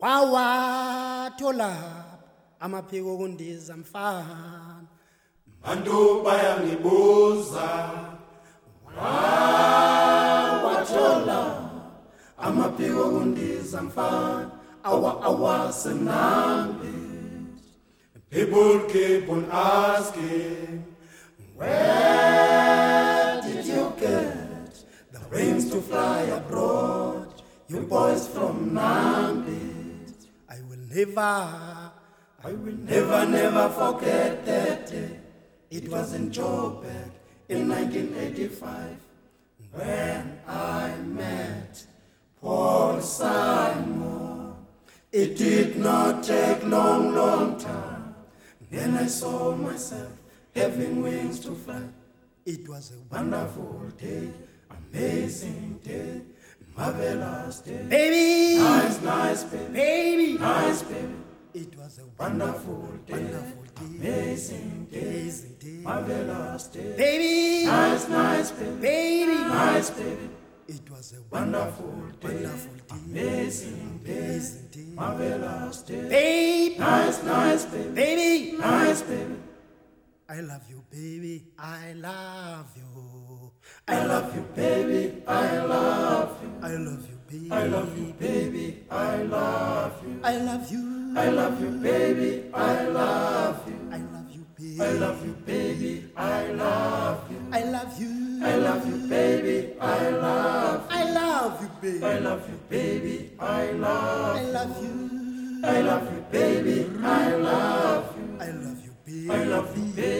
kwawathola amaphiko kundiza mfana. Bantu bayangibuza. Wawathola amaphiko kundiza mfana. Awa awasenambi people keep on asking where did you get the brains to fly abroad? You boys from Nambi I will never I will never, never forget that day. It was in Joburg in 1985 when I met Paul Simon. It did not take long, long time. Then I saw myself having wings to fly. it was a Wonderful day, amazing day, marvelous day. baby Nice, nice baby, baby nice baby. it was a Wonderful day, wonderful day amazing day. amazing day Marvelous day. baby Nice, nice baby. baby Nice baby. it was a Wonderful day. wonderful day Amazing day. amazing day Marvelous day. baby Nice, nice baby. baby Nice baby. I love you baby I love you I love you, baby. I love I love you, baby. I love you. I love you I love you, baby. I love you. I love you baby I love you, baby. I love you. I love you I love you, baby. I love I love you baby I love you, baby. I love I love you I love you, baby. I love you. I love you baby I love you, baby.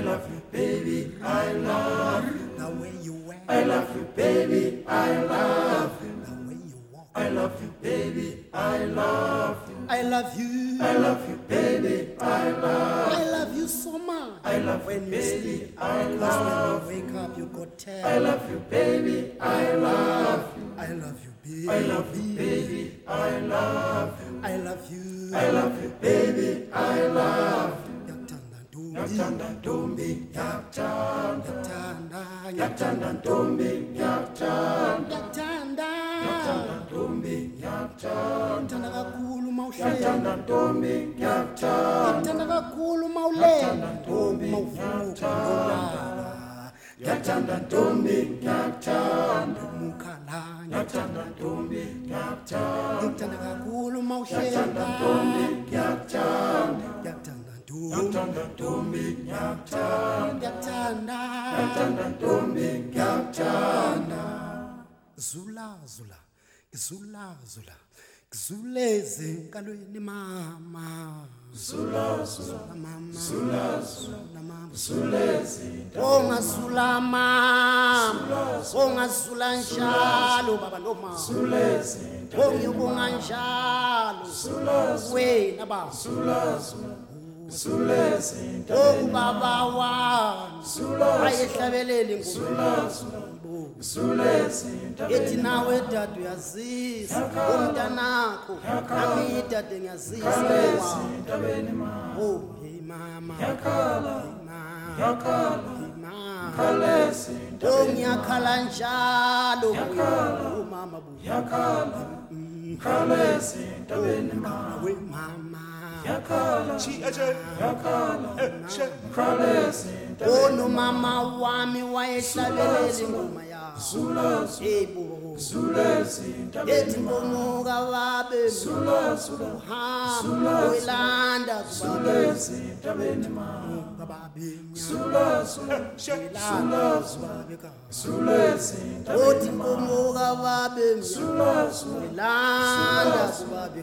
I love you, baby. I love you. the way you wear I love you, baby. I love you. the way you walk I love you, baby. I love you. I love you I love you, baby. I love. I love you so much I love when you, sleep I love. when you wake up you go tell I love you, baby. I love you. I love you baby I love you, baby. I love you. 약잔다 둠비 약잔 약잔다 약잔다 둠비 약잔 약잔다 약잔다 둠비 약잔 약잔다가 굴 마우쉐 약잔다 둠비 약잔 약잔다가 굴 마울레 약잔다 둠비 약잔 약잔다 둠비 약잔 무카나 약잔다 둠비 약잔 약잔다가 굴 마우쉐 약잔다 둠비 ntombi ntombi, yakuthanda, yakuthanda yakuthanda ntombi, yakuthanda. zula zula zula zula. Zule zenkalweni mama. Zula, zula, mama zula, zula, oh, mama zulezi, ongazula mama. Ongazula oh, njalo baba noma zulezi, ongibonga oh, njalo wena baba. zula, zula, sule zinto ubaba oh, wami. Sule ayihlabeleli ngokubuzo sule zinto ethi nawe dad uyazisa. Umntanakho nami dad ngiyazisa izinto beni mama oh hey mama. Yakhala yakhala yakhala izinto oh, ngiyakhala njalo umama oh, buyakhala yakhala izinto mm. beni mama we mama. Yakala, yakala, kalesi, ono mama wami wayehlabelele ingoma yakho zula, ebo zulezi, ethi ngomuka babe zula, zula, hamba welanda kubabe zulezi, tabeni ma, kababe zula, zula, welanda kubabe ka zulezi, othi ngomuka babe zula, zula, welanda kubabe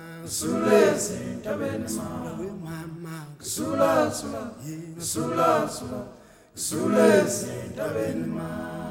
zula, zulezi, tabeni ma, mama zula, zula, zula, zula, sulezi entabeni ma